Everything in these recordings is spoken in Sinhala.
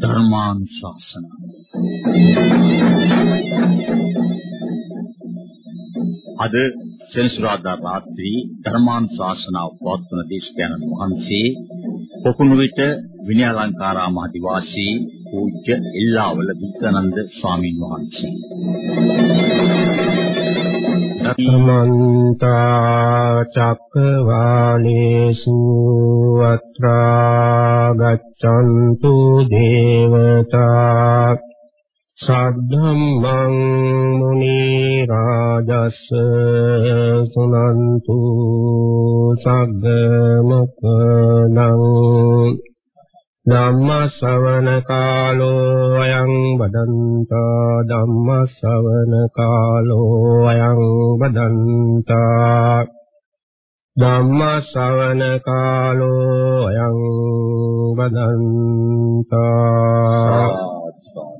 ධර්මානුශාසනා. අද සෙනසුරාදා රාත්‍රී ධර්මානුශාසනාව පවත්වන දේශකයන්න් වහන්සේ පොකුණු විට විනයාලංකාරාම අධිවාසී පූජ්‍ය එල්ලාවල විද්‍යානන්ද ස්වාමින් වහන්සේ. සමන්ත චක්කවාලේසු අත්‍රා ගච්ඡන්තු දේවතා සද්ධම්මං මුනි රාජස් සුනන්තු සග්ග මොක්ඛනං ධම්ම ශ්‍රවණ කාලෝ අයං බදන්තා ධම්ම ශ්‍රවණ කාලෝ අයං බදන්තා ධම්ම ශ්‍රවණ කාලෝ අයං බදන්තා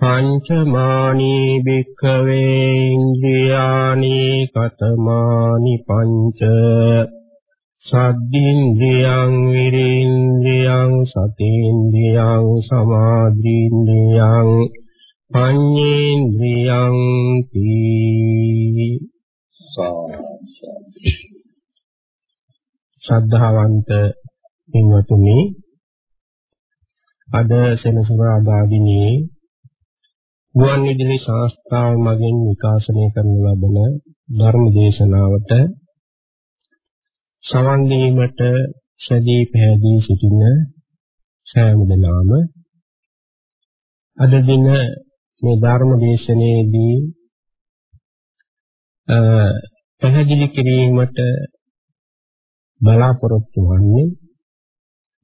පංචමානී භික්ඛවේ ඉන්ද්‍රියානි කතමානි පංච සද්දින්ද්‍රියං විරින්ද්‍රියං සතේන්ද්‍රියං සමාධින්ද්‍රියං පඤ්ඤේන්ද්‍රියං තී ශ්‍රද්ධාවන්ත පින්වතුනි අද සෙනසුරාදා දිනේ ගුවන් විදුලි සංස්ථාව මගින් විකාශනය කරන ලබන ධර්ම දේශනාවට සවන් දීමට සැදී පැහැදී සිටින සෑම දෙනාම අද දින මේ ධර්ම දේශනාවේදී පැහැදිලි කිරීමට බලාපොරොත්තු වන්නේ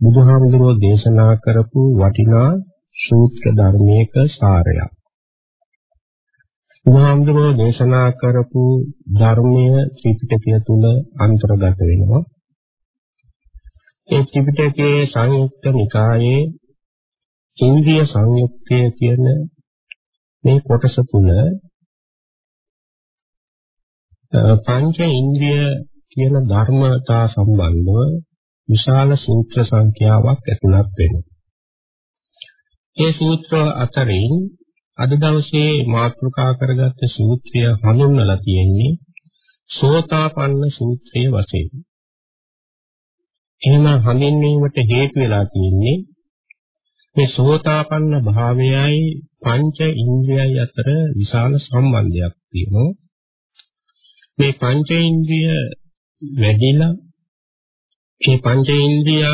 බුදුහාමුදුරෝ දේශනා කරපු වටිනා සූත්‍ර ධර්මයක සාරයක්. බුදුහාමුදුරෝ දේශනා කරපු ධර්මය ත්‍රිපිටකය තුල අන්තර්ගත වෙනවා. ඒ ත්‍රිපිටකයේ සංයුක්ත නිකායේ ඉන්ද්‍රිය සංයුක්තය කියන මේ කොටස තුල පංච ඉන්ද්‍රිය කියන ධර්මතා සම්බන්ධව විශාල සූත්‍ර සංඛ්‍යාවක් ඇතුළත් වෙනවා. ඒ සූත්‍ර අතරින් අද දවසේ මාතෘකා කරගත්ත සූත්‍රය හඳුන්වලා තියෙන්නේ සෝතාපන්න සූත්‍රය වශයෙන්. එහෙම හඳුන්වීමට හේතු වෙලා තියෙන්නේ මේ සෝතාපන්න භාවයයි පංච ඉන්ද්‍රියයි අතර විශාල සම්බන්ධයක් තියෙනවා. මේ පංච ඉන්ද්‍රිය වැඩිලා මේ පංච ඉන්ද්‍රිය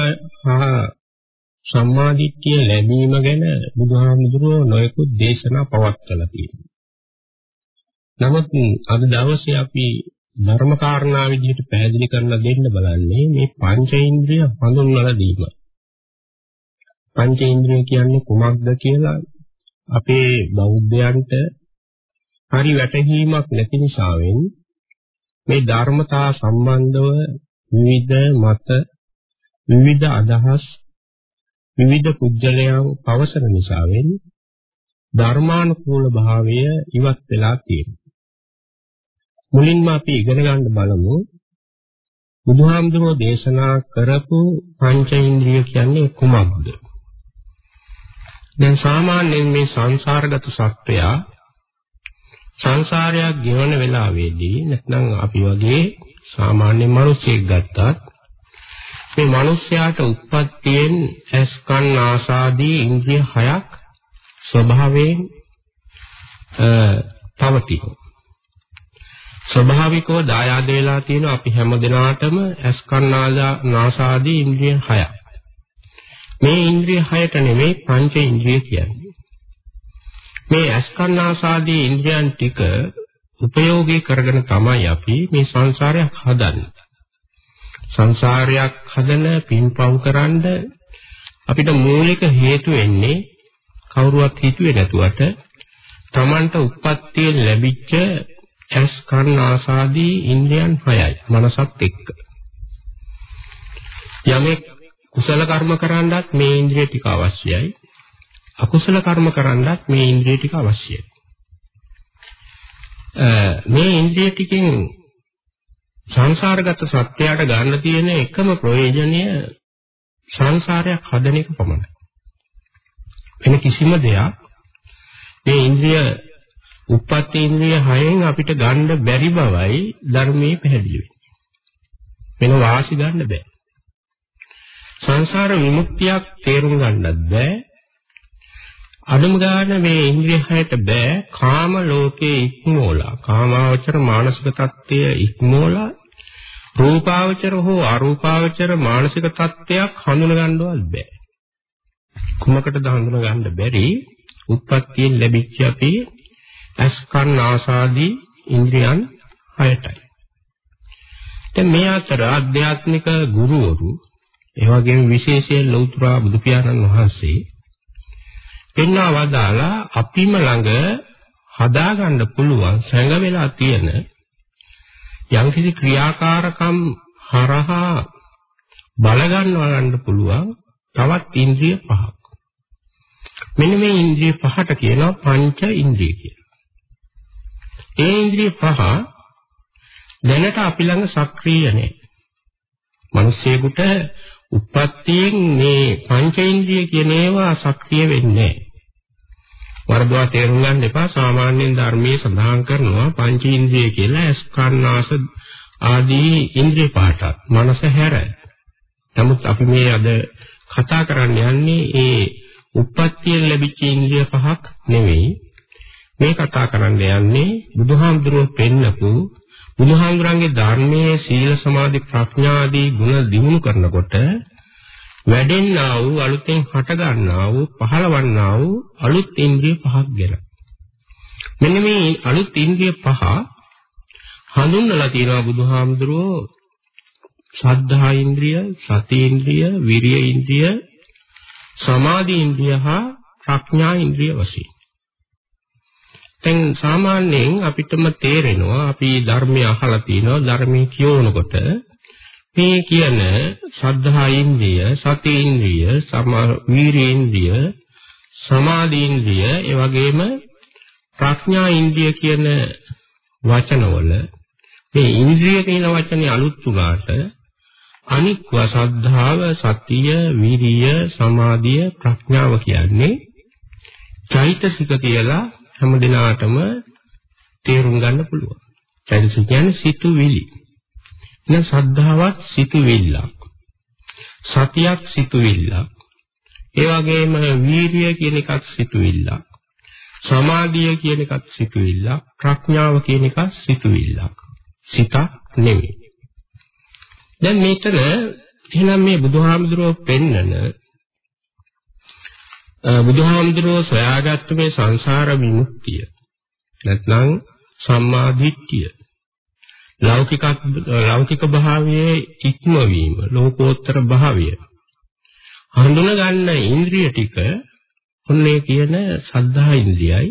හා සම්මාදිට්ඨිය ලැබීම ගැන බුදුහාමුදුරුවෝ නොයෙකුත් දේශනා පවත්වලා තියෙනවා. නමුත් අද දවසේ අපි ධර්ම කාරණා විදිහට පැහැදිලි කරලා දෙන්න බලන්නේ මේ පංචේන්ද්‍රිය හඳුන්වලා දීම. පංචේන්ද්‍රිය කියන්නේ කුමක්ද කියලා අපේ බෞද්ධයන්ට හරි වැටහීමක් නැති නිසාවෙන් මේ ධර්මතා සම්බන්ධව විවිධ මත විවිධ අදහස් විවිධ පුජ්‍යලයන් පවසන නිසාවෙන් ධර්මානුකූල භාවය ඉවත් වෙලා තියෙනවා. මුලින්ම අපි ඉගෙන ගන්න බලමු බුදුහාමුදුරෝ දේශනා කරපු පංච ඉන්ද්‍රිය කියන්නේ කුමක්ද? දැන් සාමාන්‍යයෙන් මේ සංසාරගත සත්වය සංසාරයක් ගෙවන වෙලාවේදී නැත්නම් අපි වගේ සාමාන්‍ය මිනිසෙක් ගත්තත් මේ මිනිස්යාට උත්පත්තියෙන් ඇස් කන් ආසාදී ඉන්ද්‍රිය හයක් ස්වභාවයෙන් පවතින. ස්වභාවිකව දායාද වෙලා තියෙන අපි හැම දිනාටම ඇස් කන් ආසාදී ඉන්ද්‍රිය හයක්. මේ ඉන්ද්‍රිය හයට නෙමෙයි පංච ඉන්ද්‍රිය කියන්නේ. මේ අස්කන්නාසාදී ඉන්ද්‍රයන් ටික උපයෝගී කරගෙන තමයි අපි මේ සංසාරයක් හදන්නේ. සංසාරයක් හදන පින්පව් කරන්ඩ අපිට මූලික හේතු වෙන්නේ කවුරුවත් හිතුවේ නැතුවට Tamanට උප්පත්තියෙන් ලැබිච්ච ඇස් කන් ආසාදී ඉන්ද්‍රයන් හයයි මනසත් එක්ක. යමෙක් කුසල කර්ම කරන්නත් මේ ඉන්ද්‍රිය ටික අවශ්‍යයි. අකුසල කර්ම කරන්නත් මේ ඉන්ද්‍රිය ටික අවශ්‍යයි. මේ ඉන්ද්‍රිය ටිකෙන් සංසාරගත සත්‍යයට ගන්න තියෙන එකම ප්‍රයෝජනය සංසාරයක් හදන එක පමණයි. වෙන කිසිම දෙයක් මේ ඉන්ද්‍රිය උප්පත්ති ඉන්ද්‍රිය හයෙන් අපිට ගන්න බැරි බවයි ධර්මයේ පැහැදිලි වෙන්නේ. වෙන වාසි ගන්න බෑ. සංසාර විමුක්තියක් තේරුම් ගන්නත් බෑ. අදම ගන්න මේ ඉන්ද්‍රිය හයට බෑ කාම ලෝකයේ ඉක්මෝලා කාමාවචර මානසික தත්ත්වය ඉක්මෝලා රූපාවචර හෝ අරූපාවචර මානසික தත්ත්වයක් හඳුන ගන්නවත් බෑ. කුමකටද හඳුන ගන්න බැරි? උත්පත්තියෙන් ලැබිච්ච අපේ අස්කන් ආසාදී ඉන්ද්‍රියන් හයටයි. දැන් මේ අතර ආධ්‍යාත්මික ගුරුවරු ඒ වගේම විශේෂයෙන් ලෞතර බුදු පියාණන් වහන්සේ පෙන්වා වදාලා අපිම ළඟ හදාගන්න පුළුවන් සැඟ වෙලා තියෙන යම්කිසි ක්‍රියාකාරකම් හරහා බල ගන්නවා ගන්න පුළුවන් තවත් ඉන්ද්‍රිය පහක්. මෙන්න මේ ඉන්ද්‍රිය පහට කියනවා පංච ඉන්ද්‍රිය කියලා. ඒ ඉන්ද්‍රිය පහ දැනට අපි ළඟ සක්‍රීය නැහැ. මිනිස්සෙකුට උප්පත්තියෙන් මේ පංච ඉන්ද්‍රිය කියන ඒවා සක්‍රිය වෙන්නේ නැහැ. වරදවා තේරුම් ගන්න එපා සාමාන්‍යයෙන් ධර්මයේ සඳහන් කරනවා පංච ඉන්ද්‍රිය කියලා ස්කන්නාස ආදී ඉන්ද්‍රිය පහට මනස හැර. නමුත් අපි මේ අද කතා කරන්න යන්නේ ඒ උප්පත්තියෙන් ලැබිච්ච ඉන්ද්‍රිය පහක් නෙවෙයි. මේ කතා කරන්න යන්නේ බුදුහාමුදුරුවෝ පෙන්නපු බුදුහාමුදුරන්ගේ ධර්මයේ සීල සමාධි ප්‍රඥා ආදී ගුණ දිනු කරනකොට වැඩෙන්නා වූ අලුතෙන් හට ගන්නා වූ පහළවන්නා වූ අලුත් ඉන්ද්‍රිය පහක් ගැන. මෙන්න මේ අලුත් ඉන්ද්‍රිය පහ හඳුන්වලා තියෙනවා බුදුහාමුදුරුවෝ ශ්‍රද්ධා ඉන්ද්‍රිය, සති ඉන්ද්‍රිය, විරිය ඉන්ද්‍රිය, සමාධි ඉන්ද්‍රිය හා ප්‍රඥා ඉන්ද්‍රිය වශයෙන්. දැන් සාමාන්‍යයෙන් අපිටම තේරෙනවා අපි ධර්මය අහලා තිනවා ධර්මයේ කියවනකොට මේ කියන ශ්‍රද්ධා ඉන්ද්‍රිය, සති ඉන්ද්‍රිය, සමා වීර්ය ඉන්ද්‍රිය, සමාධි ඉන්ද්‍රිය, ඒ වගේම ප්‍රඥා ඉන්ද්‍රිය කියන වචනවල මේ ඉන්ද්‍රිය කියන වචනේ අලුත් උනාට අනික්ව ශ්‍රද්ධාව, සතිය, විරිය, සමාධිය, ප්‍රඥාව කියන්නේ චෛතසික කියලා හැම දිනාටම තේරුම් ගන්න පුළුවන්. චෛතසික කියන්නේ සිතුවිලි. දැන් ශ්‍රද්ධාවත් සිතුවිල්ලක්. සතියක් සිතුවිල්ලක්. ඒ වගේම වීරිය කියන එකත් සිතුවිල්ලක්. සමාධිය කියන එකත් සිතුවිල්ලක්. ප්‍රඥාව කියන එකත් සිතුවිල්ලක්. සිතක් නෙවෙයි. දැන් මෙතන එහෙනම් මේ බුදුහාමුදුරුවෝ පෙන්නන බුදුහාමුදුරුවෝ සොයාගත්ත මේ සංසාර විමුක්තිය නැත්නම් සම්මා දිට්ඨිය ලෞකික ලෞකික භාවයේ ඉක්මවීම ලෝකෝත්තර භාවය. හඳුන ගන්න ඉන්ද්‍රිය ටික ඔන්නේ කියන සද්ධා ඉන්ද්‍රියයි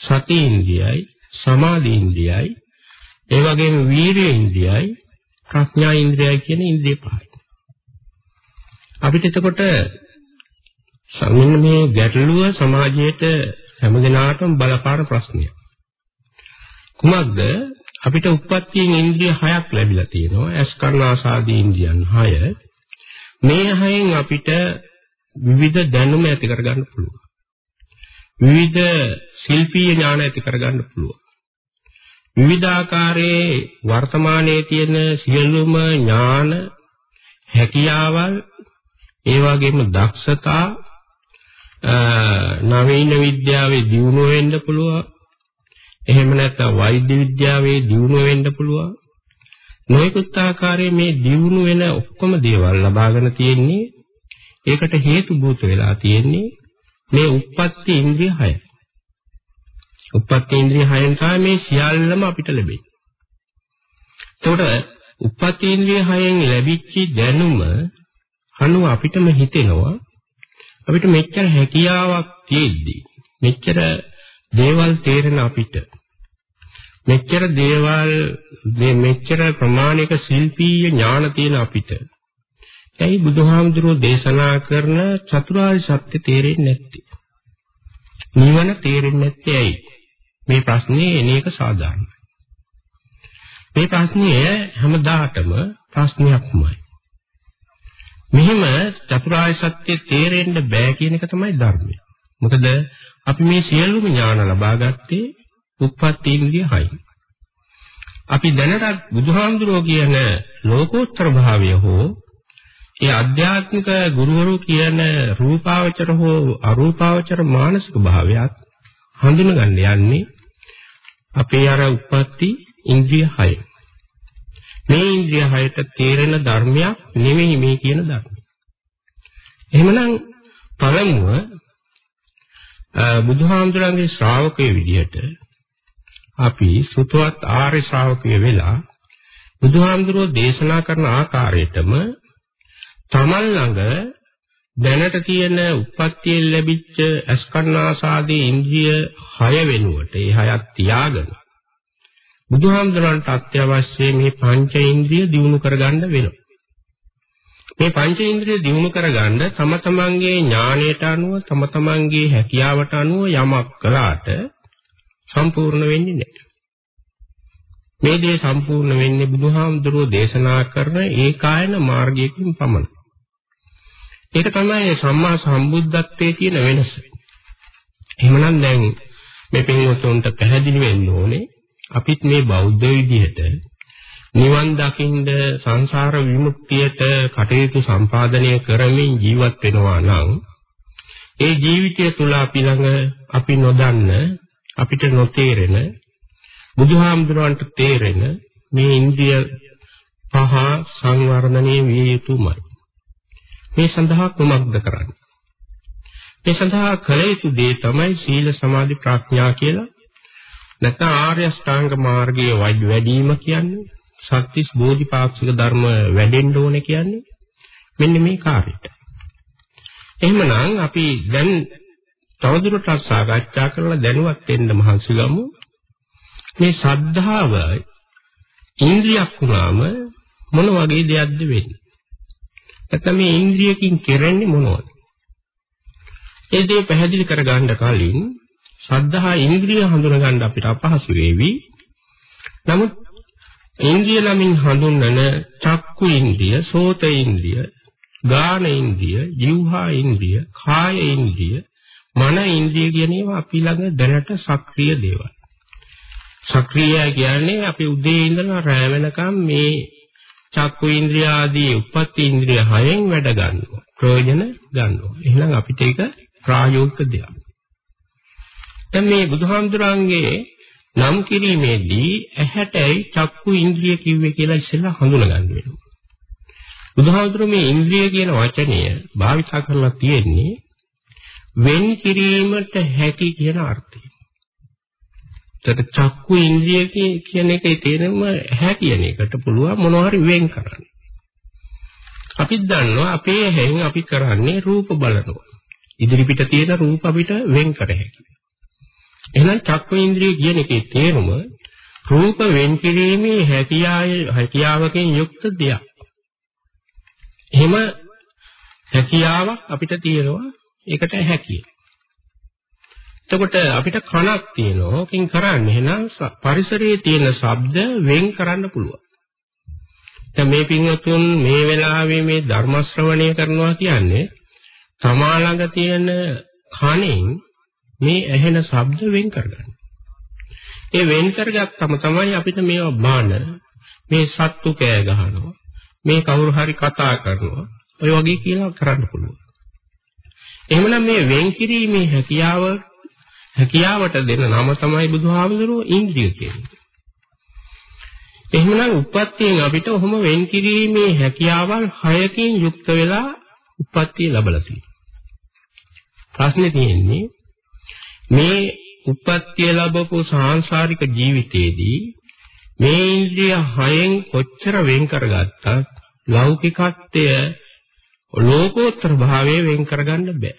සති ඉන්ද්‍රියයි සමාධි ඉන්ද්‍රියයි ඒ වගේම වීරිය ඉන්ද්‍රියයි ප්‍රඥා ඉන්ද්‍රියයි කියන ඉන්ද්‍රිය පහයි. අපිට එතකොට මෙන්න මේ ගැටලුව සමාජයේට හැමදෙනාටම බලපාන ප්‍රශ්නයක්. කුමක්ද? අපිට උප්පත්තියෙන් ඉන්ද්‍රිය හයක් ලැබිලා තියෙනවා. ඇස් කර්ණ ආසාදී ඉන්ද්‍රියන් හය. මේ හයෙන් අපිට විවිධ දැනුම ඇති කරගන්න පුළුවන්. විවිධ ශිල්පීය ඥාන ඇති කරගන්න පුළුවන්. විවිධාකාරයේ වර්තමානයේ තියෙන සියලුම ඥාන හැකියාවල් ඒ වගේම දක්ෂතා නවීන විද්‍යාවේ දියුණුව වෙන්න පුළුවන් එහෙම නැත්නම් වෛද්‍ය විද්‍යාවේ දියුණුව වෙන්න පුළුවන්. නොයෙකුත් ආකාරයේ මේ දියුණු වෙන ඔක්කොම දේවල් ලබාගෙන තියෙන්නේ ඒකට හේතු භූත වෙලා තියෙන්නේ මේ උප්පත්ති ඉන්ද්‍රිය 6. උප්පත්ති ඉන්ද්‍රිය හයෙන් තමයි මේ සියල්ලම අපිට ලැබෙන්නේ. එතකොට උප්පත්ති ඉන්ද්‍රිය හයෙන් ලැබිච්ච දැනුම අනුව අපිටම හිතෙනවා අපිට මෙච්චර හැකියාවක් තියෙද්දි මෙච්චර දේවල් තේරෙන අපිට මෙච්චර දේවල් මේ මෙච්චර ප්‍රමාණික ශිල්පීය ඥාන තියෙන අපිට ඇයි බුදුහාමුදුරුවෝ දේශනා කරන චතුරාර්ය සත්‍ය තේරෙන්නේ නැත්තේ? නිවන තේරෙන්නේ නැත්තේ ඇයි? මේ ප්‍රශ්නේ එන එක සාධාරණයි. මේ ප්‍රශ්නේ හැමදාටම ප්‍රශ්නයක්මයි. මෙහිම චතුරාර්ය සත්‍ය තේරෙන්න බෑ කියන එක තමයි ධර්මය. මොකද අපි මේ සියලුම ඥාන ලබා ගත්තේ උප්පත්ති ඉන්ද්‍රිය හයි. අපි දැනට බුදුහාමුදුරුවෝ කියන ලෝකෝත්තර භාවය හෝ ඒ ආධ්‍යාත්මික ගුරුවරු කියන රූපාවචර හෝ අරූපාවචර මානසික භාවයත් හඳුනගන්න යන්නේ අපේ අර උප්පත්ති ඉන්ද්‍රිය හය. මේ ඉන්ද්‍රිය හයට තේරෙන ධර්මයක් නෙමෙයි මේ කියන ධර්මය. එහෙමනම් පළමුව බුදුහාමුදුරන්ගේ ශ්‍රාවකයේ විදිහට අපි සුතවත් ආර්ය ශ්‍රාවකය වෙලා බුදුහාමුදුරුවෝ දේශනා කරන ආකාරයටම තමන් ළඟ දැනට තියෙන උප්පත්තියෙන් ලැබිච්ච අස්කන්නාසාදී ඉන්ද්‍රිය 6 වෙනුවට ඒ හයත් තියාගෙන බුදුහාමුදුරන්ට අත්‍යවශ්‍ය මේ පංච ඉන්ද්‍රිය දියුණු කරගන්න වෙනවා. මේ පංච ඉන්ද්‍රිය දියුණු කරගන්න තම තමන්ගේ ඥාණයට අනුව තම තමන්ගේ හැකියාවට අනුව යමක් කළාට සම්පූර්ණ වෙන්නේ නැහැ. මේ දේ සම්පූර්ණ වෙන්නේ බුදුහාමුදුරුවෝ දේශනා කරන ඒකායන මාර්ගයකින් පමණයි. ඒක තමයි සම්මා සම්බුද්ධත්වයේ තියෙන වෙනස. එහෙමනම් දැන් මේ පින්වතුන්ට පැහැදිලි වෙන්න ඕනේ අපිත් මේ බෞද්ධ විදිහට නිවන් දකින්න සංසාර විමුක්තියට කටයුතු සම්පාදනය කරමින් ජීවත් වෙනවා නම් ඒ ජීවිතය තුළ අපි ළඟ අපි නොදන්න අපිට නොතේරෙන බුදුහාමුදුරන්ට තේරෙන මේ ඉන්ද්‍රිය පහ සංවර්ධනයේ විය යුතුමයි. මේ සඳහා කුමක්ද කරන්නේ? මේ සඳහා කළ යුතු දේ තමයි සීල සමාධි ප්‍රඥා කියලා. නැත්නම් ආර්ය අෂ්ටාංග මාර්ගයේ වැඩිම කියන්නේ සත්‍තිස් බෝධිපාක්ෂික ධර්ම වැඩෙන්න ඕනේ කියන්නේ මෙන්න මේ කාර්යයට. එහෙමනම් අපි දැන් තවදුරටත් සාකච්ඡා කරලා දැනුවත් වෙන්න මහන්සි ගමු. මේ ශ්‍රද්ධාව ඉන්ද්‍රියක් වුණාම මොන වගේ දෙයක්ද වෙන්නේ? නැත්නම් මේ ඉන්ද්‍රියකින් කෙරෙන්නේ මොනවද? ඒ දේ පැහැදිලි කරගන්න කලින් ශ්‍රද්ධා ඉන්ද්‍රිය හඳුනගන්න අපිට අපහසු වේවි. නමුත් ඉන්ද්‍රිය නමින් හඳුන්වන චක්කු ඉන්ද්‍රිය, සෝත ඉන්ද්‍රිය, ගාන ඉන්ද්‍රිය, જીවහා ඉන්ද්‍රිය, කාය ඉන්ද්‍රිය, මන ඉන්ද්‍රිය කියන ඒවා අපි ළඟ දැනට සක්‍රීය දේවල්. සක්‍රීය කියන්නේ අපි උදේ ඉඳලා රැ වෙනකම් මේ චක්කු ඉන්ද්‍රිය ආදී උප්පත්ති ඉන්ද්‍රිය හයෙන් වැඩ ගන්නවා. ප්‍රයෝජන ගන්නවා. එහෙනම් අපිට ඒක ප්‍රායෝගික දෙයක්. දැන් මේ බුදුහාමුදුරන්ගේ නම් කිරීමේදී ඇහැටයි චක්කු ඉන්ද්‍රිය කිව්වේ කියලා ඉස්සෙල්ලා හඳුනගන්න වෙනවා. බුදුහාමුදුරුවෝ මේ ඉන්ද්‍රිය කියන වචනය භාවිතා කරලා තියෙන්නේ වෙන් කිරීමට හැකි කියන අර්ථය. ඒතර චක්කු ඉන්ද්‍රිය කියන එකේ තේරුම හැ කියන එකට පුළුවන් මොනවා හරි වෙන් කරන්න. අපිත් දන්නවා අපේ ඇහෙන් අපි කරන්නේ රූප බලනවා. ඉදිරි පිට තියෙන රූප අපිට වෙන් කර හැකියි. එහෙනම් චක්කු ඉන්ද්‍රිය කියන එකේ තේරුම රූප වෙන් කිරීමේ හැකියාවකින් යුක්ත දෙයක්. එහෙම හැකියාවක් අපිට තියෙනවා ඒකට හැකියි. එතකොට අපිට කනක් තියෙනවා. ඕකෙන් කරන්නේ එහෙනම් පරිසරයේ තියෙන ශබ්ද වෙන් කරන්න පුළුවන්. දැන් මේ පින්වතුන් මේ වෙලාවේ මේ ධර්ම ශ්‍රවණය කරනවා කියන්නේ තමා ළඟ තියෙන කණෙන් මේ ඇහෙන ශබ්ද වෙන් කරගන්න. ඒ වෙන් කරගත්තම තමයි අපිට මේවා බාන මේ සත්තු කෑ ගහනවා. මේ කවුරු හරි කතා කරනවා. ඔය වගේ කියලා කරන්න පුළුවන්. එහෙමනම් මේ වෙන් කිරීමේ හැකියාව හැකියාවට දෙන නම තමයි බුදුහාමුදුරුවෝ ඉන්ද්‍රිය කියන්නේ. එහෙමනම් උප්පත්තියෙන් අපිට ඔහොම වෙන් කිරීමේ හැකියාවල් හයකින් යුක්ත වෙලා උප්පත්තිය ලැබලා තියෙනවා. ප්‍රශ්නේ තියෙන්නේ මේ උපත්ති ලැබපු සාංශාරික ජීවිතයේදී මේ ඉන්ද්‍රිය හයෙන් කොච්චර වෙන් කරගත්තත් ලෞකිකත්වය ලෝකෝත්තර භාවයේ වෙන් කරගන්න බෑ.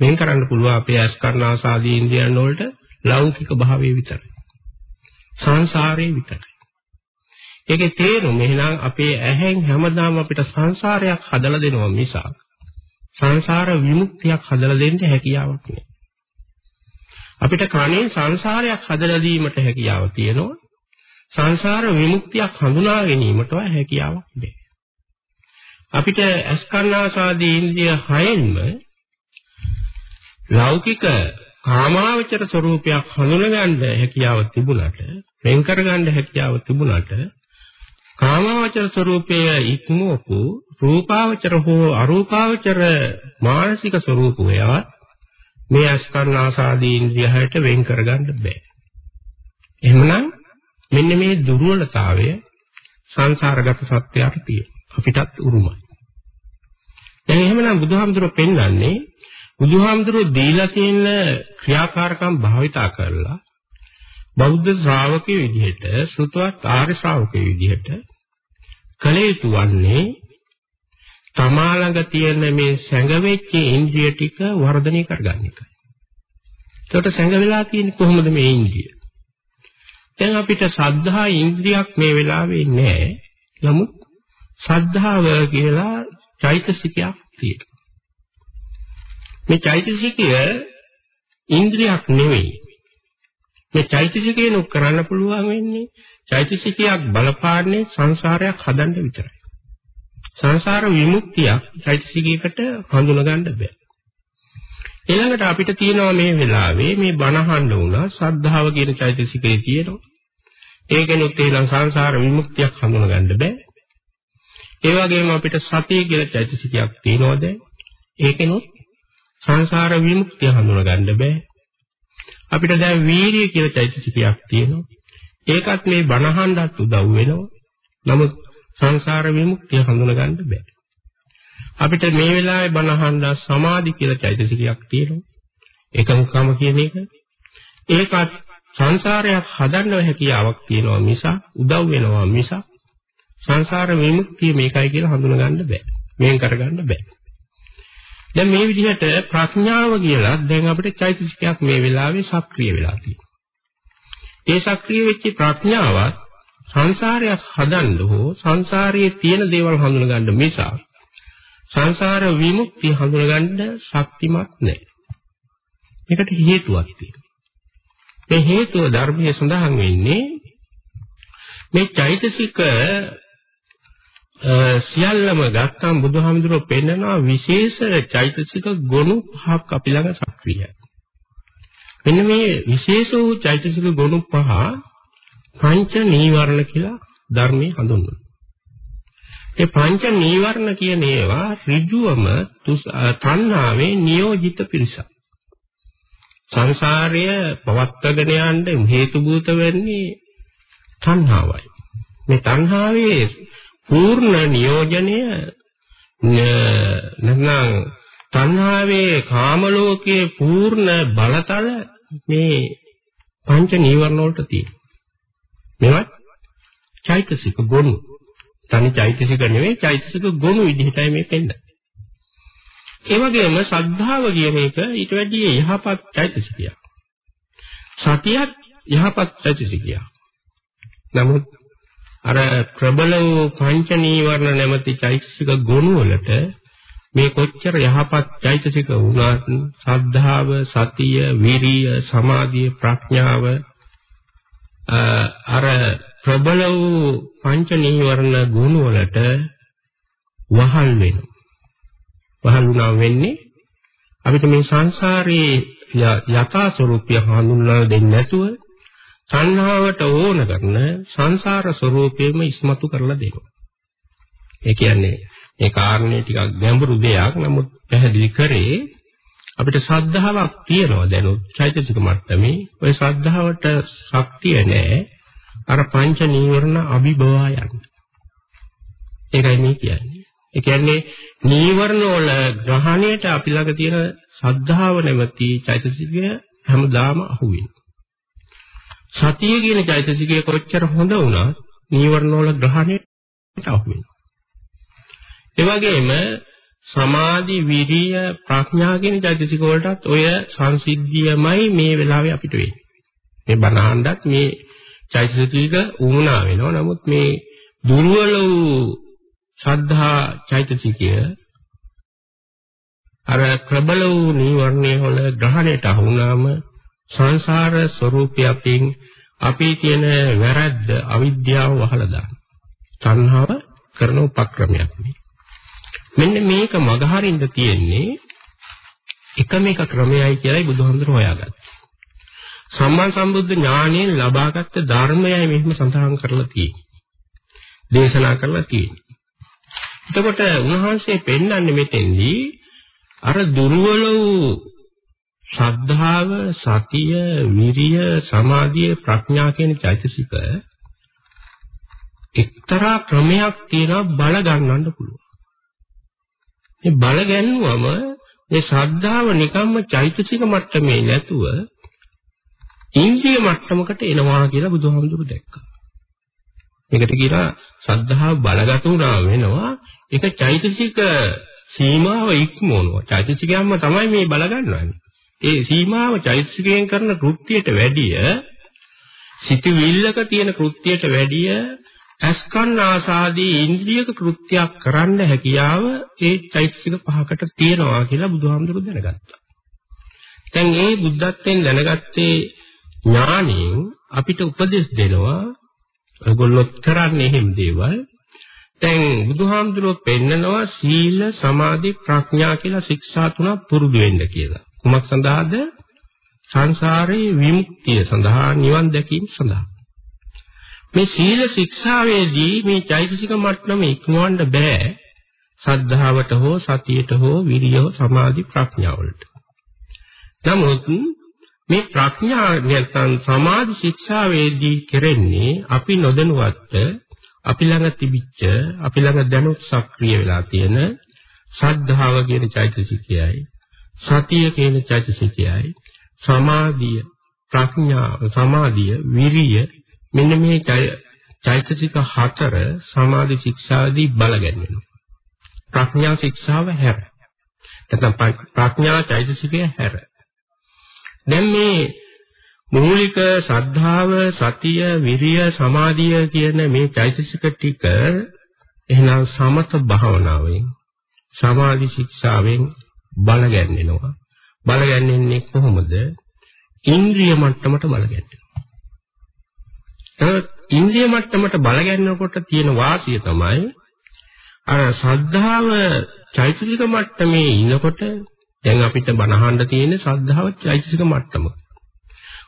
වෙන් කරන්න පුළුවන් අපේ අස්කරණාසාදී ඉන්ද්‍රියන් වලට ලෞකික භාවයේ විතරයි. සංසාරේ විතරයි. ඒකේ තේරුම එහෙනම් අපේ ඇහෙන් හැමදාම අපිට සංසාරයක් හදලා දෙනවා මිසක් සංසාර විමුක්තියක් හදලා දෙන්න හැකියාවක් නෑ. අපිට කණේ සංසාරයක් හදලා දීමට හැකියාව තියෙනවා. සංසාර විමුක්තියක් හඳුනා ගැනීමට හැකියාවක් නැහැ. අපිට අස්කන්නාසාදී ඉන්ද්‍රිය හයෙන්ම ලෞකික කාමාවචර ස්වરૂපයක් හඳුනගන්න හැකියාව තිබුණට වෙන් කරගන්න හැකියාව තිබුණට කාමාවචර ස්වરૂපයේ ඉක්මවපු රූපාවචර හෝ අරූපාවචර මානසික ස්වરૂපයවත් මේ අස්කරණ ආසාදී ඉන්ද්‍රියහයට වෙන් කරගන්න බෑ. එහෙමනම් මෙන්න මේ දුර්වලතාවය සංසාරගත සත්‍යයට තියෙන. අපිටත් උරුමයි. දැන් එහෙමනම් බුදුහාමුදුරුවෝ පෙන්වන්නේ බුදුහාමුදුරුවෝ දීලා තියෙන ක්‍රියාකාරකම් භාවිතා කරලා බෞද්ධ ශ්‍රාවකයෙ විදිහට සෘතවත් ආර්ය ශ්‍රාවකයෙ විදිහට කළ යුතු වන්නේ තමා ළඟ තියෙන මේ සැඟවෙච්ච ඉන්ද්‍රිය ටික වර්ධනය කරගන්න එකයි. ඒකට සැඟ වෙලා තියෙන්නේ කොහොමද මේ ඉන්ද්‍රිය? දැන් අපිට සද්ධා ඉන්ද්‍රියක් මේ වෙලාවේ නැහැ. නමුත් සද්ධාව කියලා චෛතසිකයක් තියෙනවා. මේ චෛතසිකය ඉන්ද්‍රියක් නෙවෙයි. මේ චෛතසිකයෙන් කරන්න පුළුවන් වෙන්නේ චෛතසිකයක් බලපාන්නේ සංසාරයක් හදන්න විතරයි. සංසාර විමුක්තියක් චෛතසිකයකට හඳුනගන්න බෑ. ඊළඟට අපිට තියෙනවා මේ වෙලාවේ මේ බණහන්න උනා සද්ධාව කියන චෛතසිකේ තියෙනවා. ඒකෙනුත් එහෙනම් සංසාර විමුක්තියක් හඳුනගන්න බෑ. ඒ වගේම අපිට සතිය කියලා චෛතසිකයක් තියෙනවා දැන්. ඒකෙනුත් සංසාර විමුක්තිය හඳුනගන්න බෑ. අපිට දැන් වීරිය කියලා චෛතසිකයක් තියෙනවා. ඒකත් මේ බණහන්ඩත් උදව් වෙනවා. නමුත් සංසාර විමුක්තිය හඳුනගන්න බෑ. අපිට මේ වෙලාවේ බණහන්ඩ සමාධි කියලා චෛතසිකයක් තියෙනවා. එකමුකම කියන එක. ඒකත් සංසාරයක් හදන්න හැකියාවක් තියෙනවා මිසක් උදව් වෙනවා මිසක් සංසාර විමුක්තිය මේකයි කියලා හඳුනගන්න බෑ. මේන් කරගන්න බෑ. දැන් මේ විදිහට ප්‍රඥාව කියලා දැන් අපිට චෛතසිකයක් මේ වෙලාවේ සක්‍රිය වෙලා තියෙනවා. ඒ සක්‍රිය වෙච්ච ප්‍රඥාවත් සංසාරයක් හදන්න හෝ සංසාරයේ තියෙන දේවල් හඳුනගන්න මිසක් සංසාර විමුක්තිය හඳුනගන්න ශක්තිමත් නැහැ. මේකට හේතුවක් තියෙනවා. මේ හේතුව ධර්මයේ සඳහන් වෙන්නේ මේ චෛතසික සියල්ලම ගත්තම බුදුහාමුදුරුවෝ පෙන්නනවා විශේෂ චෛතසික ගොනු පහක් අපි ළඟ සක්‍රියයි. මෙන්න මේ විශේෂ වූ චෛතසික ගොනු පහ පංච නීවරණ කියලා ධර්මයේ හඳුන්වනවා. ඒ පංච නීවරණ කියන ඒවා ඍජුවම තණ්හාවේ නියෝජිත පිරිසක්. සංසාරය පවත්වාගෙන යන්න හේතු භූත වෙන්නේ තණ්හාවයි. මේ තණ්හාවේ පූර්ණ නියෝජනය නැත්නම් තණ්හාවේ කාම ලෝකයේ පූර්ණ බලතල මේ පංච නීවරණ වලට තියෙනවා. මේවත් චෛතසික ගොනු. තනි චෛතසික නෙවෙයි චෛතසික ගොනු විදිහටයි මේ පෙන්නන්නේ. ඒ වගේම ශ්‍රද්ධාව කියන එක ඊට වැඩිය යහපත් චෛතසිකයක්. සතියත් යහපත් චෛතසිකයක්. නමුත් අර ප්‍රබල වූ පංච නීවරණ නැමැති චෛතසික ගුණ වලට මේ කොච්චර යහපත් චෛතසික වුණත් සද්ධාව, සතිය, විරිය, සමාධිය, ප්‍රඥාව අර ප්‍රබල වූ පංච නීවරණ ගුණ වලට වහල් වෙනවා. වහල් වුණා වෙන්නේ අපිට මේ සංසාරයේ යථා ස්වરૂපය හඳුන්වලා දෙන්නේ නැතුව සංහාවට ඕන කරන සංසාර ස්වરૂපෙම ඉස්මතු කරලා දෙනවා. ඒ කියන්නේ මේ කාරණේ ටිකක් ගැඹුරු දෙයක්. නමුත් පැහැදිලි කරේ අපිට ශ්‍රද්ධාවක් තියෙනවා දැනුත් චෛතසික මට්ටමේ. ওই ශ්‍රද්ධාවට ශක්තිය නැහැ. අර පංච නීවරණ අභිභවා යන්න. ඒකයි මේ කියන්නේ. ඒ කියන්නේ නීවරණ වල ග්‍රහණයට අපි ළඟ තියෙන ශ්‍රද්ධාව නැමැති චෛතසිකය හැමදාම අහුවෙනවා. සතිය කියන චෛතසිකය කොච්චර හොඳ වුණත් නීවරණ වල ග්‍රහණයට අහු වෙනවා. ඒ වගේම සමාධි, විරිය, ප්‍රඥා කියන චෛතසික වලටත් ඔය සංසිද්ධියමයි මේ වෙලාවේ අපිට වෙන්නේ. මේ බණහන්ඩත් මේ චෛතසික උමුණා වෙනවා. නමුත් මේ දුර්වල වූ ශ්‍රද්ධා චෛතසිකය අර ප්‍රබල වූ නීවරණය වල ග්‍රහණයට අහු වුණාම සංසාර ස්වરૂපයෙන් අපි තියෙන වැරද්ද අවිද්‍යාව වහලා දාන. තණ්හාව කරන උපක්‍රමයක් මේ. මෙන්න මේක මගහරින්න තියෙන්නේ එකම එක ක්‍රමයයි කියලායි බුදුහාමුදුරුවෝ හොයාගත්තේ. සම්මා සම්බුද්ධ ඥාණයෙන් ලබාගත් ධර්මයයි මෙහිම සඳහන් කරලා තියෙන්නේ. දේශනා කරලා තියෙන්නේ. එතකොට උන්වහන්සේ පෙන්වන්නේ මෙතෙන්දී අර දුර්වල වූ ශ්‍රද්ධාව, සතිය, විරිය, සමාධිය, ප්‍රඥා කියන චෛතසික එක්තරා ක්‍රමයක් තියෙනවා බල ගන්නන්න පුළුවන්. මේ බල ගැන්නුවම මේ ශ්‍රද්ධාව නිකම්ම චෛතසික මට්ටමේ නැතුව ඉන්ද්‍රිය මට්ටමකට එනවා කියලා බුදුහාමුදුරු දැක්කා. මේකට කියනවා ශ්‍රද්ධාව බලගත උනා වෙනවා. ඒක චෛතසික සීමාව ඉක්මවනවා. චෛතසිකයන්ම තමයි මේ බලගන්නවන්නේ. ඒ සීමාව චෛතසිකයෙන් කරන කෘත්‍යයට වැඩිය සිතවිල්ලක තියෙන කෘත්‍යයට වැඩිය අස්කන් ආසාදී ඉන්ද්‍රියක කෘත්‍යයක් කරන්න හැකියාව ඒ චෛතසික පහකට තියෙනවා කියලා බුදුහාමුදුරු දැනගත්තා. දැන් ඒ බුද්ධත්වයෙන් දැනගත්තේ ඥාණයෙන් අපිට උපදෙස් දෙනවා ඔයගොල්ලෝ කරන්නේ එහෙම දේවල් දැන් බුදුහාමුදුරුවෝ පෙන්නනවා සීල සමාධි ප්‍රඥා කියලා ශික්ෂා තුනක් පුරුදු වෙන්න කියලා. කුමක් සඳහාද? සංසාරේ විමුක්තිය සඳහා නිවන් දැකීම සඳහා. මේ සීල ශික්ෂාවේදී මේ චෛතසික මට්ටම ඉක්මවන්න බෑ. සද්ධාවට හෝ සතියට හෝ විරිය සමාධි ප්‍රඥාවලට. නමුත් මේ ප්‍රඥා නැත්නම් සමාධි ශික්ෂාවේදී කෙරෙන්නේ අපි නොදැනුවත්ව අපි ළඟ තිබිච්ච අපි ළඟ දැනුත් සක්‍රිය වෙලා තියෙන ශ්‍රද්ධාව කියන චෛතසිකයයි සතිය කියන චෛතසිකයයි සමාධිය ප්‍රඥා සමාධිය විරිය මෙන්න මේ චෛතසික හතර සමාධි ශික්ෂාදී බලගන්නවා ප්‍රඥා ශික්ෂාව හැර නැත්නම් ප්‍රඥා චෛතසිකය හැර දැන් මේ මූලික ශ්‍රද්ධාව, සතිය, විරිය, සමාධිය කියන මේ චෛතසික ටික එහෙනම් සමත භාවනාවෙන් සමාධි ශික්ෂාවෙන් බලගැන්වෙනවා. බලගැන්වෙන්නේ කොහොමද? ඉන්ද්‍රිය මට්ටමට බලගැන්වෙනවා. එහෙනම් ඉන්ද්‍රිය මට්ටමට බලගැන්වෙනකොට තියෙන වාසිය තමයි අර ශ්‍රද්ධාව චෛතසික මට්ටමේ ඉනකොට දැන් අපිට බනහන්න තියෙන්නේ ශ්‍රද්ධාව චෛතසික මට්ටමක.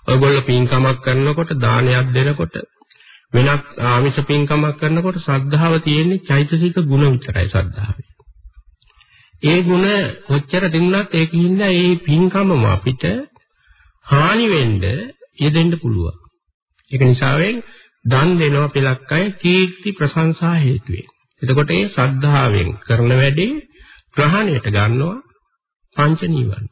ඔයගොල්ලෝ පින්කමක් කරනකොට දානයක් දෙනකොට වෙනත් ආමිෂ පින්කමක් කරනකොට ශ්‍රද්ධාව තියෙන්නේ චෛතසික ගුණ විතරයි ශ්‍රද්ධාවේ. ඒ ගුණ කොච්චර තිබුණත් ඒකින්ද ඒ පින්කමම අපිට හානි වෙන්න යෙදෙන්න පුළුවන්. ඒක නිසාවෙන් දන් දෙනවා පිළක් අය කීර්ති ප්‍රශංසා හේතුවෙන්. එතකොට ඒ ශ්‍රද්ධාවෙන් කරන වැඩේ ග්‍රහණයට ගන්නවා පංච නීවරණ.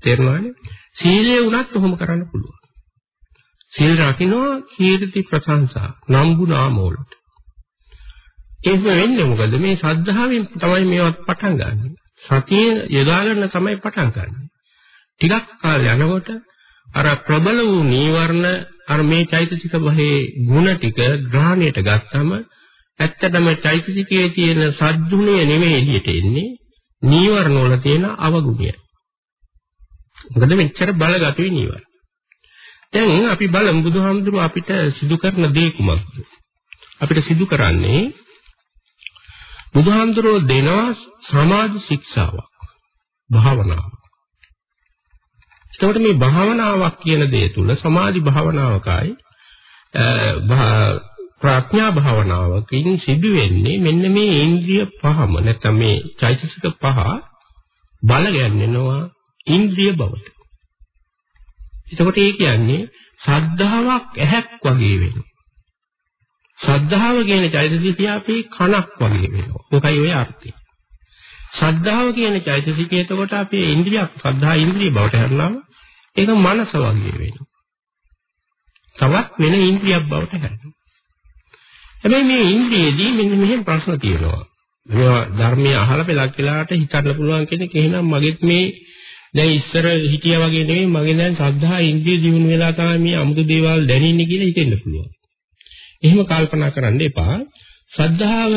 තේරුණානේ? සීලය වුණත් ඔහොම කරන්න පුළුවන්. සීල් රකින්නවා කීර්ති ප්‍රශංසා නම්බු නාම වලට. ඒක වෙන්නේ මොකද මේ ශ්‍රද්ධාවෙන් තමයි මේවත් පටන් ගන්න. සතිය යොදා ගන්න තමයි පටන් ගන්න. ටිකක් කාල යනකොට අර ප්‍රබල වූ නීවරණ අර මේ චෛතසික භවයේ ಗುಣ ටික ග්‍රහණයට ගත්තම ඇත්තටම චෛතසිකයේ තියෙන සද්දුණය නෙමෙයි එළියට එන්නේ නීවරණ වල තියෙන අවගුණය. මොකද මෙච්චර බලගතුයි නීවරණ. දැන් අපි බලමු බුදුහාමුදුරුව අපිට සිදු කරන දේ කුමක්ද? අපිට සිදු කරන්නේ බුදුහාමුදුරුව දෙනවා සමාධි ශික්ෂාවක්. භාවනාව. එතකොට මේ භාවනාවක් කියන දේ තුල සමාධි භාවනාවකයි ප්‍රඥා භාවනාවකින් සිදු වෙන්නේ මෙන්න මේ ඉන්ද්‍රිය පහම නැත්නම් මේ චෛතසික පහ බල ගැන්වෙනවා ඉන්ද්‍රිය බවට. එතකොට ඒ කියන්නේ ශ්‍රද්ධාවක් ඇහැක් වගේ වෙනවා. ශ්‍රද්ධාව කියන චෛතසිකය අපේ කනක් වගේ වෙනවා. මොකයි ඔය අර්ථය? ශ්‍රද්ධාව කියන චෛතසිකය එතකොට අපේ ඉන්ද්‍රියක් ශ්‍රද්ධා ඉන්ද්‍රිය බවට හැරෙනවා. ඒක මනස වගේ වෙනවා. තවත් වෙන ඉන්ද්‍රියක් බවට හැරෙනවා. හැබැයි මේ ඉන්ද්‍රියේදී මෙන්න මෙහෙම ප්‍රශ්න තියෙනවා. මේවා ධර්මයේ අහලා පෙලක් වෙලාවට හිතන්න පුළුවන් කෙනෙක් එහෙනම් මගෙත් මේ දැන් ඉස්සර හිටියා වගේ නෙවෙයි මගේ දැන් සද්ධා ඉන්ද්‍රිය දියුණු වෙලා තමයි මේ අමුතු දේවල් දැනෙන්නේ කියලා හිතෙන්න පුළුවන්. එහෙම කල්පනා කරන්න එපා. සද්ධාව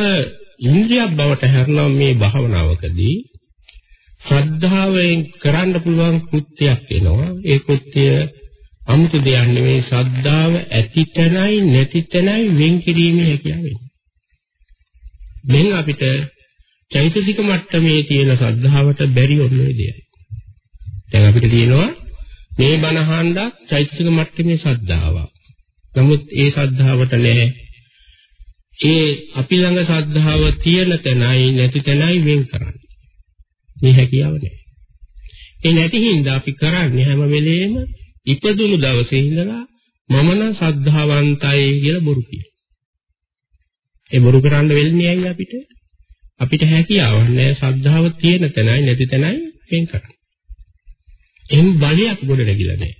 ඉන්ද්‍රියක් බවට හැරෙනවා මේ භාවනාවකදී ශ්‍රද්ධාවෙන් කරන්න පුළුවන් කෘත්‍යයක් වෙනවා. ඒ කෘත්‍ය අමුතු දෙයක් නෙවෙයි ශ්‍රද්ධාව ඇති තැනයි නැති තැනයි වෙන් කිරීමේ හැකියාව වෙනවා. මෙන්න අපිට චෛතසික මට්ටමේ තියෙන ශ්‍රද්ධාවට බැරි ඔන්නේ දෙයයි. දැන් අපිට තියෙනවා මේ බණ අහන්න චෛතසික මට්ටමේ ශ්‍රද්ධාවක්. නමුත් ඒ ශ්‍රද්ධාවට නැහැ. ඒ අපි ළඟ ශ්‍රද්ධාව තියෙන තැනයි නැති තැනයි වෙන් කරන්නේ. මේ හැකියාව නැහැ. ඒ නැති හින්දා අපි කරන්නේ හැම වෙලේම ඉපදුණු දවසේ ඉඳලා මම නම් ශ්‍රද්ධාවන්තයි කියලා බොරු කියනවා. ඒ බොරු කරන්න වෙන්නේ ඇයි අපිට? අපිට හැකියාවක් නැහැ ශ්‍රද්ධාව තියෙන තැනයි නැති තැනයි වෙන් කරන්න. එහෙම බලයක් ගොඩ නැගිලා නැහැ.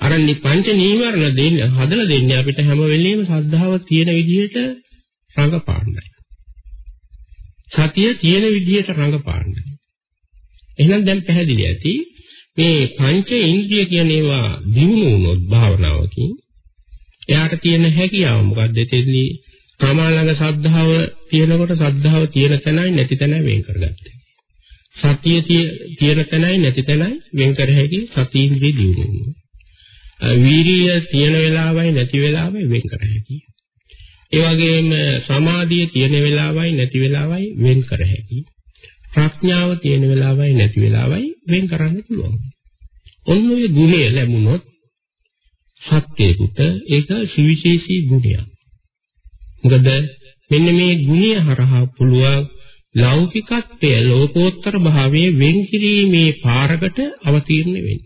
අර පංච නීවරණ දෙන්න හදලා දෙන්නේ අපිට හැම වෙලෙම ශ්‍රද්ධාව තියෙන විදිහට රඟපාන්නයි. සතිය තියෙන විදිහට රඟපාන්නයි. එහෙනම් දැන් පැහැදිලි ඇති මේ පංච ඉන්ද්‍රිය කියන ඒවා දිනු වුණොත් භාවනාවකින් එයාට තියෙන හැකියාව මොකක්ද එතෙන්දී තමා ළඟ ශ්‍රද්ධාව තියෙනකොට ශ්‍රද්ධාව තියෙන තැනයි නැති තැනයි වෙන් කරගත්තේ. සතිය තියෙන තැනයි නැති තැනයි වෙන් කර හැකි සති ඉන්ද්‍රිය දිනු වුණා. වීරිය තියෙන වෙලාවයි නැති වෙලාවයි වෙන් කර හැකි. ඒ වගේම සමාධිය තියෙන වෙලාවයි නැති වෙලාවයි වෙන් කර හැකි. ප්‍රඥාව තියෙන වෙලාවයි නැති වෙලාවයි වෙන් කරන්න පුළුවන්. ඔන්න ඔය ගුණය ලැබුණොත් සත්‍යයකට ඒක සවිශේෂී ගුණයක්. මොකද මෙන්න මේ ගුණය හරහා පුළුවන් ලෞකිකත්වය ලෝකෝත්තර භාවයේ වෙන් කිරීමේ පාරකට අවතීර්ණ වෙන්න.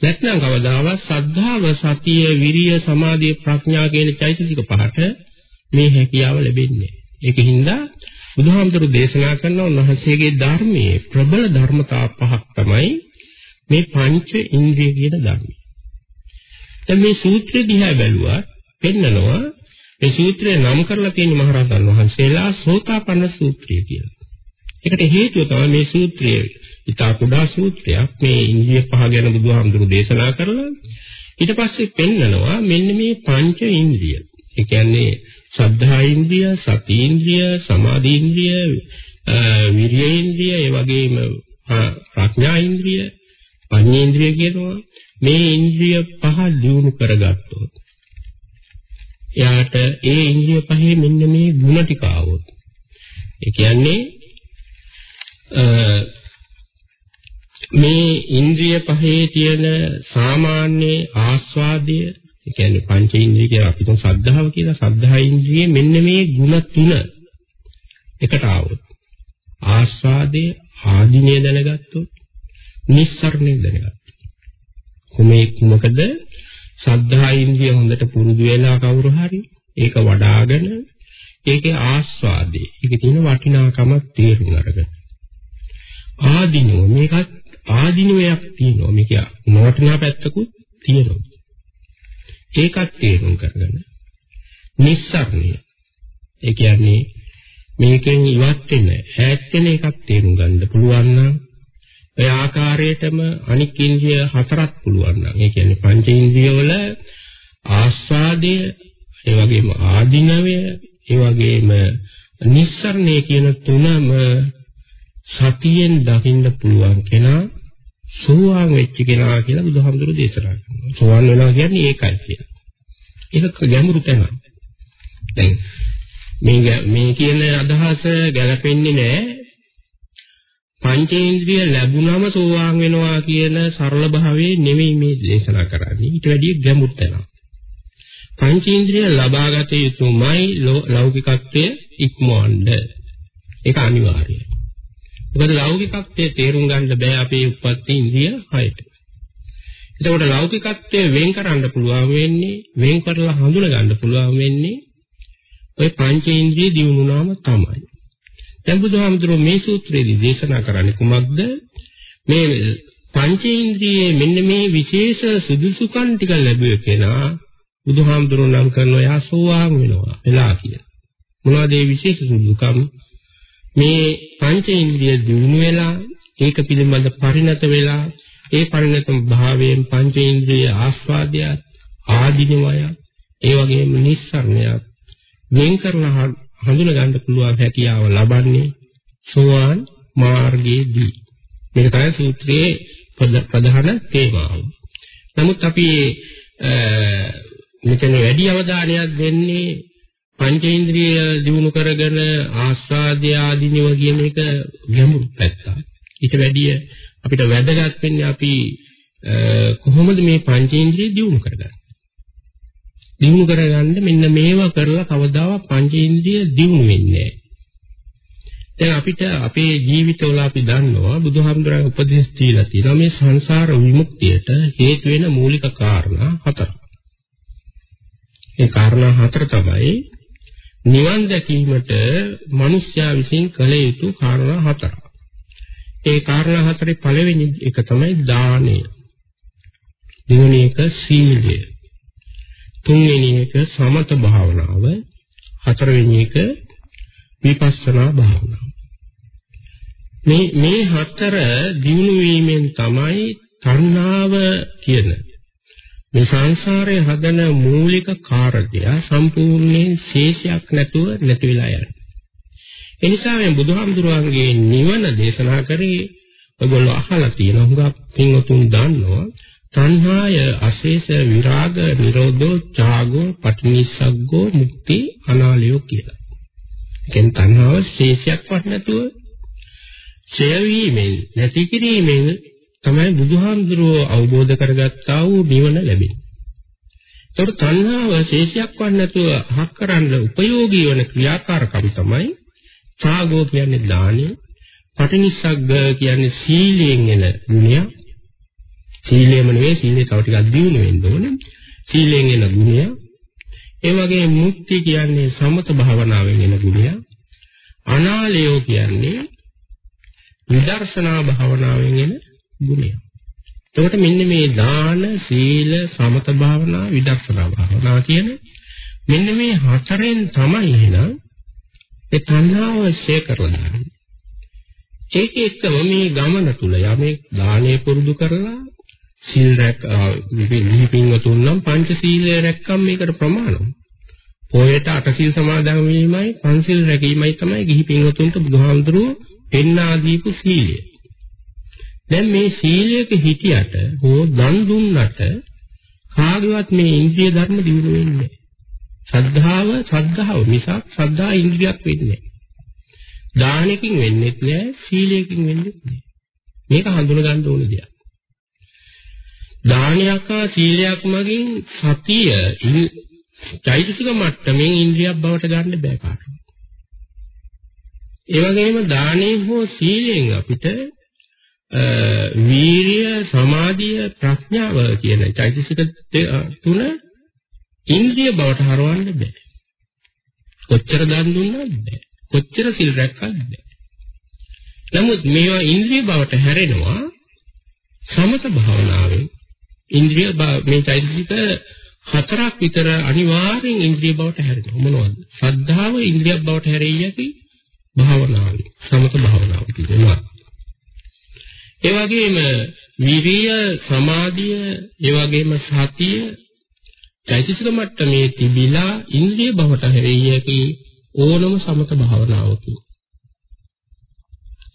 නැත්නම් කවදාවත් සද්ධාව සතිය විරිය සමාධිය ප්‍රඥා කියන චෛතසික පහට මේ හැකියාව ලැබෙන්නේ. ඒකින්ද බුදුහාමුදුරු දේශනා කරන උන්වහන්සේගේ ධර්මයේ ප්‍රබල ධර්මතා පහක් තමයි මේ පංච ඉන්ද්‍රිය කියන ධර්මය. දැන් මේ සූත්‍රය දිහා බැලුවා පෙන්නනවා මේ සූත්‍රය නම් කරලා තියෙන මහරහතන් වහන්සේලා සෝතාපන්න සූත්‍රය කියලා. ඒකට හේතුව තමයි මේ සූත්‍රය ඉතා කුඩා සූත්‍රයක් මේ ඉන්ද්‍රිය පහ ගැන බුදුහාමුදුරු දේශනා කරලා ඊට පස්සේ පෙන්නනවා මෙන්න මේ පංච ඉන්ද්‍රිය. ඒ කියන්නේ ශ්‍රද්ධා ඉන්ද්‍රිය, සති ඉන්ද්‍රිය, සමාධි ඉන්ද්‍රිය, විරිය ඉන්ද්‍රිය, ඒ වගේම ප්‍රඥා ඉන්ද්‍රිය, පඤ්චේන්ද්‍රිය කියනවා. මේ ඉන්ද්‍රිය පහ දියුණු කරගත්තොත් එයාට ඒ ඉන්ද්‍රිය පහේ මෙන්න මේ ಗುಣ ටික આવොත් ඒ කියන්නේ මේ ඉන්ද්‍රිය පහේ තියෙන සාමාන්‍ය ආස්වාදය ඒ කියන්නේ පංච ඉන්ද්‍රිය කියලා අපිට සද්ධාව කියලා. සද්ධා ඉන්ද්‍රියේ මෙන්න මේ ಗುಣ තුන එකට ආවොත් ආස්වාදයේ ආධිනිය දැනගත්තොත් නිස්සරණය දැනගත්තොත්. කොමේ මොකද සද්ධා ඉන්ද්‍රිය හොඳට පුරුදු වෙලා කවුරු හරි ඒක වඩාගෙන ඒකේ ආස්වාදේ ඒකේ තියෙන වටිනාකමක් තේරුම් අරගෙන. ආධිනෝ මේකත් ආධිනෝයක් තියෙනවා. මේක නොවටිනා පැත්තකුත් තියෙනවා. ඒකත් තේරුම් කරගන්න නිස්සාරණය. ඒ කියන්නේ මේකෙන් ඉවත් වෙන ඈත් වෙන එකක් තේරුම් ගන්න පුළුවන් නම් ඒ ආකාරයටම අනික් ඉන්ද්‍රිය හතරක් පුළුවන් නම් ඒ කියන්නේ පංච ඉන්ද්‍රිය වල ආස්වාදය ඒ වගේම ආධිනවය ඒ වගේම නිස්සරණය කියන තුනම සතියෙන් දකින්න පුළුවන් කෙනා සෝවාන් වෙච්ච කෙනා කියලා බුදුහාමුදුරු දේශනා කරනවා. සෝවාන් වෙනවා කියන්නේ ඒකයි කියලා. ඒක ගැඹුරු තැනක්. දැන් මේ මේ කියන අදහස ගැලපෙන්නේ නැහැ. පංචේන්ද්‍රිය ලැබුණම සෝවාන් වෙනවා කියන සරල භාවයේ නෙමෙයි මේ දේශනා කරන්නේ. ඊට වැඩිය ගැඹුරු තැනක්. පංචේන්ද්‍රිය ලබාගත යුතුමයි ලෞකිකත්වයේ ඉක්මවන්න. ඒක අනිවාර්යයි. මොකද ලෞකිකත්වයේ තේරුම් ගන්න බෑ අපේ උප්පත්ති ඉන්ද්‍රිය හයට. එතකොට ලෞකිකත්වයේ වෙන් කරන්න පුළුවන් වෙන්නේ වෙන් කරලා හඳුන ගන්න පුළුවන් වෙන්නේ ওই පංචේන්ද්‍රිය දිනුනාම තමයි. දැන් බුදුහාමුදුරුවෝ මේ සූත්‍රයේදී දේශනා කරන්නේ කුමක්ද? මේ පංචේන්ද්‍රියේ මෙන්න මේ විශේෂ සුදුසුකම් ටික ලැබුවේ කෙනා බුදුහාමුදුරුවෝ නම් කරනවා යා සෝවාන් වෙනවා එලා කියලා. මොනවද මේ විශේෂ සුදුසුකම්? මේ පංචේන්ද්‍රිය දිනු වෙලා ඒක පිළිබඳ පරිණත වෙලා ඒ පරිණත භාවයෙන් පංචේන්ද්‍රිය ආස්වාදය ආදීනවය ඒ වගේම නිස්සරණයක් වෙන් කරලා හඳුන ගන්න පුළුවන් හැකියාව ලබන්නේ සෝවාන් මාර්ගයේදී. මේක තමයි සූත්‍රයේ ප්‍රධාන තේමාව. නමුත් අපි මෙතන වැඩි අවධානයක් දෙන්නේ පංචේන්ද්‍රිය දිනු කරගෙන ආස්වාදය ආදීනව කියන එක ගැඹුරු පැත්තක්. ඊට වැඩිය අපිට වැදගත් වෙන්නේ අපි කොහොමද මේ පංචේන්ද්‍රිය දිනු කරගන්නේ? දිනු කරගන්න මෙන්න මේවා කරලා කවදාවත් පංචේන්ද්‍රිය දිනු වෙන්නේ නැහැ. දැන් අපිට අපේ ජීවිතවල අපි දන්නවා බුදුහාමුදුරන් උපදෙස් දීලා තියෙනවා මේ සංසාර විමුක්තියට හේතු වෙන මූලික කාරණා හතරක්. ඒ කාරණා හතර තමයි නිවන් දැකීමට මිනිස්යා විසින් කළ යුතු කාරණා හතරක්. ඒ කාරණා හතරේ පළවෙනි එක තමයි දානය. දෙවෙනි එක සීලය. තුන්වෙනි එක සමත භාවනාව. හතරවෙනි එක විපස්සනා භාවනාව. මේ මේ හතර දිනු වීමෙන් තමයි තණ්හාව කියන මේ සංසාරයේ හදන මූලික කාර්යය සම්පූර්ණයෙන් ශේෂයක් නැතුව නැති වෙලා යන්නේ. ඒ නිසා මේ බුදුහාමුදුරුවන්ගේ නිවන දේශනා කරේ ඔයගොල්ලෝ අහලා තියෙන හුඟක් පින්වතුන් දන්නවා තණ්හාය අශේෂ විරාග නිරෝධෝ ඡාගෝ පටිනිස්සග්ගෝ මුක්ති අනාලයෝ කියලා. ඒකෙන් තණ්හාව ශේෂයක්වත් නැතුව ඡය වීමෙන් නැති කිරීමෙන් තමයි බුදුහාමුදුරුවෝ අවබෝධ කරගත්තා වූ නිවන ලැබෙන්නේ. ඒතකොට තණ්හාව ශේෂයක්වත් නැතුව හක් කරන්න උපයෝගී වන ක්‍රියාකාරකම් තමයි ඡාගෝ කියන්නේ දානය, පටිනිස්සග්ග කියන්නේ සීලයෙන් එන ගුණය. සීලයම නෙවෙයි සීලේ තව ටිකක් දියුණු වෙන්න ඕනේ. සීලයෙන් එන ගුණය. ඒ වගේ මුක්ති කියන්නේ සමත භාවනාවෙන් එන ගුණය. අනාලයෝ කියන්නේ විදර්ශනා භාවනාවෙන් එන ගුණය. එතකොට මෙන්න මේ දාන, සීල, සමත භාවනා, විදර්ශනා භාවනා කියන මෙන්න මේ හතරෙන් තමයි එහෙනම් ඒ තණ්හාව ශේ කරලා දාන්නේ. ඒක එක්කම මේ ගමන තුල යමෙක් දානය පුරුදු කරලා සීල් රැක නිහි පින්වතුන් නම් පංච සීලය රැක්කම් මේකට ප්‍රමාණයි. පොයට අට සීල් සමාදන් වීමයි පංචිල් රැකීමයි තමයි ගිහි පින්වතුන්ට බුදුහාමුදුරුවෝ පෙන්වා දීපු සීලය. දැන් මේ සීලයක හිටියට හෝ දන් දුන්නට කාගේවත් මේ ඉන්ද්‍රිය ධර්ම දියුණු වෙන්නේ නැහැ. ශ්‍රද්ධාව ශ්‍රද්ධාව මිසක් ශ්‍රද්ධා ඉන්ද්‍රියක් වෙන්නේ නැහැ. දානකින් වෙන්නේ නැහැ, සීලයකින් වෙන්නේ නැහැ. මේක හඳුන ගන්න ඕන දෙයක්. දානයක් හා සීලයක් මගින් සතිය චෛතසික මට්ටමින් ඉන්ද්‍රියක් බවට ගන්න බෑ කාටවත්. ඒ වගේම දානයෙන් හෝ සීලයෙන් අපිට වීරිය, සමාධිය, ප්‍රඥාව කියන චෛතසික තුන ඉන්ද්‍රිය බවට හරවන්න බෑ. කොච්චර දන් දුන්නත් බෑ. කොච්චර සිල් රැක්කත් බෑ. නමුත් මේවා ඉන්ද්‍රිය බවට හැරෙනවා සමත භාවනාවෙන්. ඉන්ද්‍රිය මේ චෛතසික හතරක් විතර අනිවාර්යෙන් ඉන්ද්‍රිය බවට හැරෙනවා. මොනවද? ශ්‍රද්ධාව ඉන්ද්‍රියක් බවට හැරෙයි යකි භාවනාවයි. සමත භාවනාව කියනවා. ඒ වගේම විරිය, සමාධිය, ඒ වගේම සතිය චෛතසික මට්ටමේ තිබිලා ඉන්ද්‍රිය බවට හැරෙයි යකි ඕනම සමත භාවනාවකින්.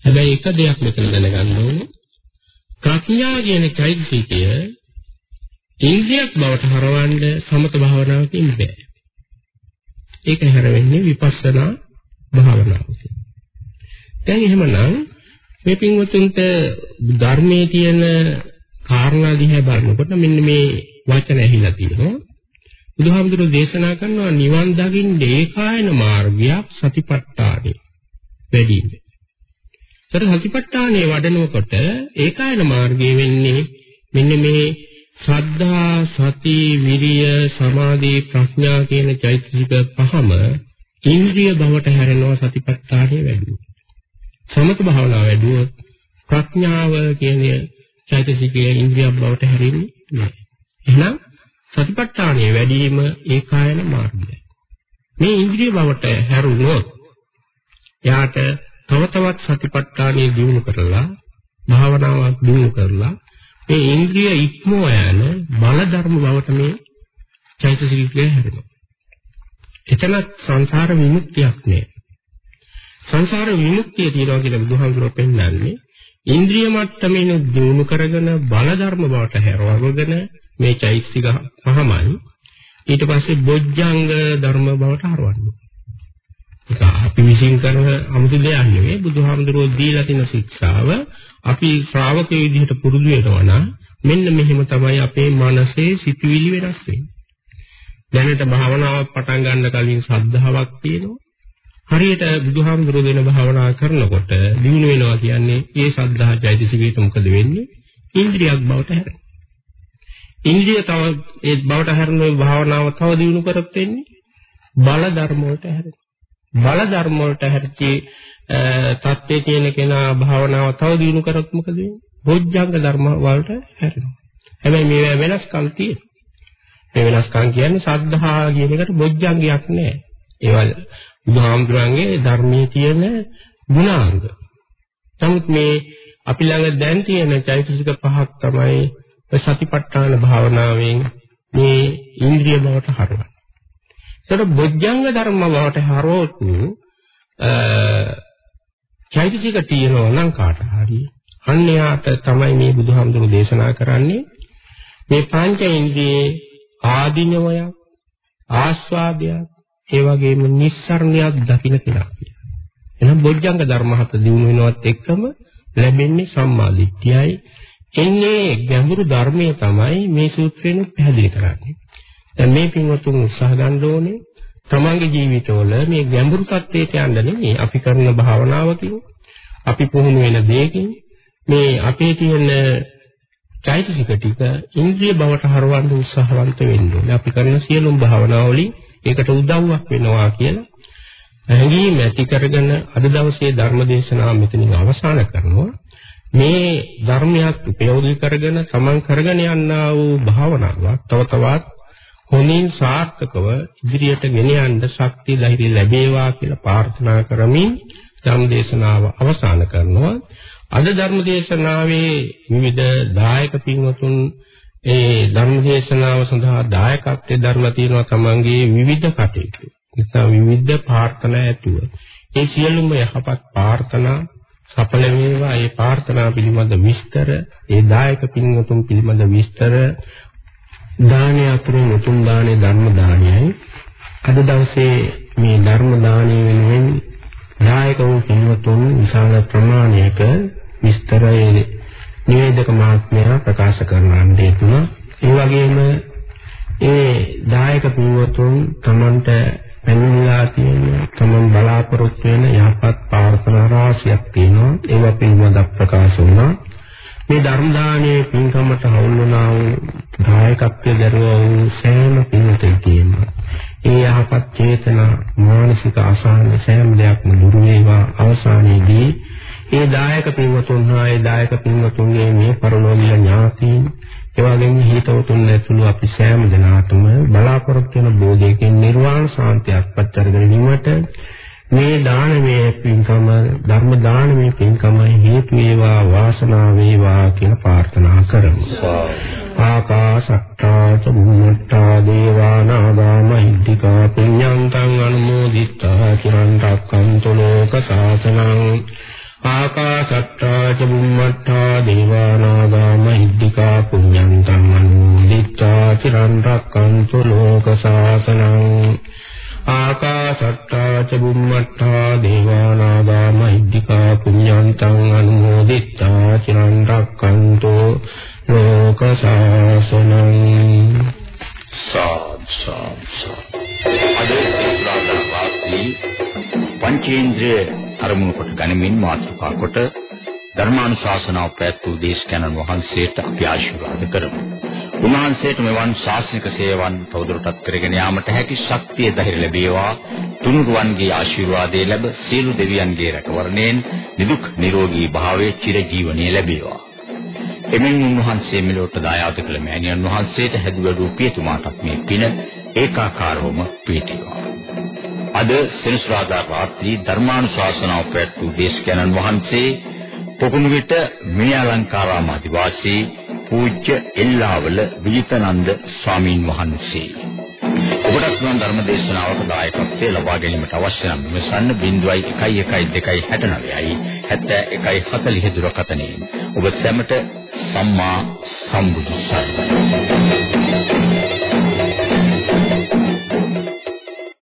හැබැයි එක දෙයක් මෙතන දැනගන්න ඕනේ. ප්‍රඥා කියන චෛතසිකය ඉන්ද්‍රියක් බවට හරවන්න සමත භාවනාවකින් බෑ. ඒක හැරෙන්නේ විපස්සනා භාවනාවකින්. දැන් එහෙමනම් මේ පින්වතුන්ට ධර්මයේ තියෙන කාරණා දිහා බලනකොට මෙන්න මේ වචන ඇහිලා තියෙනවා. බුදුහාමුදුරුවෝ දේශනා කරනවා නිවන් දකින්න ඒකායන මාර්ගයක් සතිපට්ඨානෙ වැඩිම. ඒතර සතිපට්ඨානෙ වඩනකොට ඒකායන මාර්ගය වෙන්නේ මෙන්න මේ ශ්‍රද්ධා සති විරිය සමාධි ප්‍රඥා කියන චෛතසික පහම ඉන්ද්‍රිය බවට හැරෙනවා සතිපට්ඨානෙ වැඩිම. සමත භාවනාව වැඩුවොත් ප්‍රඥාව කියන චෛතසිකයේ ඉන්ද්‍රියක් බවට හැරෙන්නේ නැහැ. එහෙනම් සතිපට්ඨානයේ වැඩිම ඒකායන මාර්ගයයි. මේ ඉන්ද්‍රිය බවට හැරුණොත් එයාට තව තවත් සතිපට්ඨානයේ දියුණු කරලා භාවනාවක් දියුණු කරලා මේ ඉන්ද්‍රිය ඉක්මව යන බල ධර්ම බවට මේ චෛතසිකය හැරෙනවා. එතනත් සංසාර විමුක්තියක් නෑ. සංසාර විමුක්තිය තියනවා කියලා බුදුහාමුදුරුවෝ පෙන්නන්නේ ඉන්ද්‍රිය මට්ටමින් දිනු කරගෙන බල ධර්ම බවට හැරවගෙන මේ චෛතසික පහමයි ඊට පස්සේ බොජ්ජංග ධර්ම බවට හරවන්නේ. ඒක අපි විශ්ින් කරන අමුතු දෙයක් නෙවෙයි බුදුහාමුදුරුවෝ දීලා තියෙන ශික්ෂාව අපි ශ්‍රාවකයේ විදිහට පුරුදු වෙනවා නම් මෙන්න මෙහෙම තමයි අපේ මනසේ සිතුවිලි වෙනස් වෙන්නේ. දැනට භාවනාවක් පටන් ගන්න කලින් ශ්‍රද්ධාවක් තියෙනවා. හරියට බුදුහාමුදුරුවෝ දෙන භාවනා කරනකොට දිනු වෙනවා කියන්නේ ඒ ශ්‍රද්ධා චෛතසිකයට මොකද වෙන්නේ? ඉන්ද්‍රියක් බවට හැරෙනවා. ඉන්ද්‍රිය තව ඒ බවට හැරෙන භාවනාව තව දිනු කරත් වෙන්නේ බල ධර්ම වලට හැරෙනවා. බල ධර්ම වලට හැරී තත්ත්වයේ තියෙන කෙනා භාවනාව තව දිනු කරත් මොකද වෙන්නේ? බොජ්ජංග ධර්ම වලට හැරෙනවා. හැබැයි මේවා වෙනස්කම් තියෙනවා. මේ වෙනස්කම් කියන්නේ සද්ධා කියන එකට බොජ්ජංගයක් නෑ. ඒවල් බුදුහාමුදුරන්ගේ ධර්මයේ තියෙන ගුණාංග. නමුත් මේ අපි ළඟ දැන් තියෙන චෛතසික පහක් තමයි සතිපට්ඨාන භාවනාවෙන් මේ ඉන්ද්‍රිය බවට හරවන්නේ. ඒතර බොජ්ජංග ධර්ම බවට හරවොත් චෛතසික තියෙනවා නම් කාට හරි අන්‍යයාට තමයි මේ බුදුහාමුදුරු දේශනා කරන්නේ මේ පංච ඉන්ද්‍රියේ ආධිනවයක් ආස්වාදයක් ඒ වගේම නිස්සරණයක් දකින්න කෙනා කියලා. එහෙනම් බොජ්ජංග ධර්ම හත දිනු වෙනවත් එක්කම ලැබෙන්නේ සම්මා දිට්ඨියයි. එන්නේ ගැඹුරු ධර්මයේ තමයි මේ සූත්‍රයෙන් පැහැදිලි කරන්නේ. දැන් මේ පින්වතුන් උත්සාහ ගන්න ඕනේ තමන්ගේ ජීවිතවල මේ ගැඹුරු සත්‍යයට යන්න නෙමෙයි අපි කරන භාවනාවකින් අපි පුහුණු වෙන දෙයකින් මේ අපේ තියෙන චෛතසික ටික ඉන්ද්‍රිය බවට හරවන්න උත්සාහවන්ත වෙන්න ඕනේ. අපි කරන සියලුම භාවනාවලින් ඒකට උදව්වක් වෙනවා කියලා හැඟීම් ඇති කරගෙන අද දවසේ ධර්ම දේශනාව මෙතනින් අවසන් කරනවා. මේ ධර්මයක් උපයෝගී කරගෙන සමන් කරගෙන යන්නා වූ භාවනාවක් තව තවත් හොඳින් සාර්ථකව ඉදිරියට ගෙන යන්න ශක්තිය ධෛර්ය ලැබේවා කියලා ප්‍රාර්ථනා කරමින් ධර්ම දේශනාව අවසන් කරනවා. අද ධර්ම දේශනාවේ විවිධ දායක පින්වතුන් ඒ ධර්ම දේශනාව සඳහා දායකත්වයේ දරලා තියෙනවා තමන්ගේ විවිධ කටයුතු. නිසා විවිධ ප්‍රාර්ථනා ඇතුව ඒ සියලුම යහපත් ප්‍රාර්ථනා සඵල වේවා. ඒ ප්‍රාර්ථනා පිළිබඳ විස්තර, ඒ දායක පින්වතුන් පිළිබඳ විස්තර දානය අතුරින් උතුම් දානේ ධර්ම දානයයි. අද දවසේ මේ ධර්ම දානය වෙනුවෙන් දායක වූ පින්වතුන් විශාල ප්‍රමාණයක විස්තරයේ නිවේදක මහත්මයා ප්‍රකාශ කරන දෙතුන ඒ වගේම ඒ දායක පින්වතුන් තමන්ට පැමිණලා තියෙන තමන් බලාපොරොත්තු වෙන යහපත් ප්‍රාර්ථනා රාශියක් තියෙනවා. ඒවා පිළිබඳව ප්‍රකාශ වුණා. මේ ධර්ම දානයේ පින්කමට හවුල් වුණා වූ දායකත්වයේ දරුවා වූ සෑම පින්වතෙකුටම ඒ යහපත් චේතනා මානසික අසහන සෑම දෙයක්ම දුරු වේවා. අවසානයේදී ඒ දායක පින්වතුන් හා ඒ දායක පින්වතුන්ගේ මේ පරලෝකීය ඥාතීන් එවාගෙන් හිතවතුන් ඇතුළු අපි සෑම දෙනාටම බලාපොරොත්තු වෙන බෝධියකින් නිර්වාණ සාන්තියක් පත් කරගෙන ඉන්නට මේ දානමය පින්කම ධර්ම දානමය පින්කම හේතු වේවා වාසනාව වේවා කියලා ප්‍රාර්ථනා කරමු. ආකාශට්ටා චුම්මට්ටා දේවා නාග මහිද්దికා පුඤ්ඤන්තං අනුමෝදිත්වා චිරන් රක්ඛන්තු ලෝක සාසනං ආකාශත්තා ච බුම්මත්තා දේවානාගා මහිද්దికා පුඤ්ඤං තං අනුමෝදිත්වා චිරන් රැක්කන්තු ලෝක සාසනං ආකාශත්තා ච බුම්මත්තා දේවානාගා මහිද්దికා පුඤ්ඤං තං අනුමෝදිත්වා චිරන් රැක්කන්තු ලෝක සාසනං සාත් සාත් අදේ සිතාදා වාසී පංචේන්ද්‍රය අරමුණු කොට ගනිමින් මාතෘකා කොට ධර්මානුශාසනාව පැවැත්වූ දේශකයන්න් වහන්සේට අපි ආශිර්වාද කරමු. උන්වහන්සේට මෙවන් ශාසනික සේවන් තවදුරටත් කරගෙන යාමට හැකි ශක්තිය ධෛර්ය ලැබේවා. තුනුරුවන්ගේ ආශිර්වාදය ලැබ සියලු දෙවියන්ගේ රැකවරණයෙන් නිදුක් නිරෝගී භාවයේ චිරජීවනයේ ලැබේවා. එමෙන් උන්වහන්සේ මෙලොවට දායාද කළ මෑණියන් වහන්සේට හැදුවඩු පියතුමාටත් මේ පින ඒකාකාරවම පිහිටිනවා. අද සෙනසුරාදා රාත්‍රී ධර්මානුශාසනාව පැවැත්වූ දේශකයන්න් වහන්සේ පොකුණු විට මේ අලංකාරාම අධිවාසී පූජ්‍ය එල්ලාවල විජිතනන්ද ස්වාමීන් වහන්සේ. ඔබටත් නම් ධර්ම දේශනාවක දායකත්වයේ ලබා ගැනීමට අවශ්‍ය නම් විමසන්න 011269යි 7140 දුරකථනයෙන්. ඔබ සැමට සම්මා සම්බුදු සරණයි.